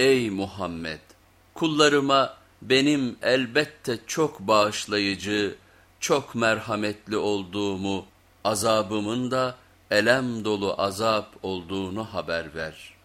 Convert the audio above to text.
Ey Muhammed! Kullarıma benim elbette çok bağışlayıcı, çok merhametli olduğumu, azabımın da elem dolu azap olduğunu haber ver.''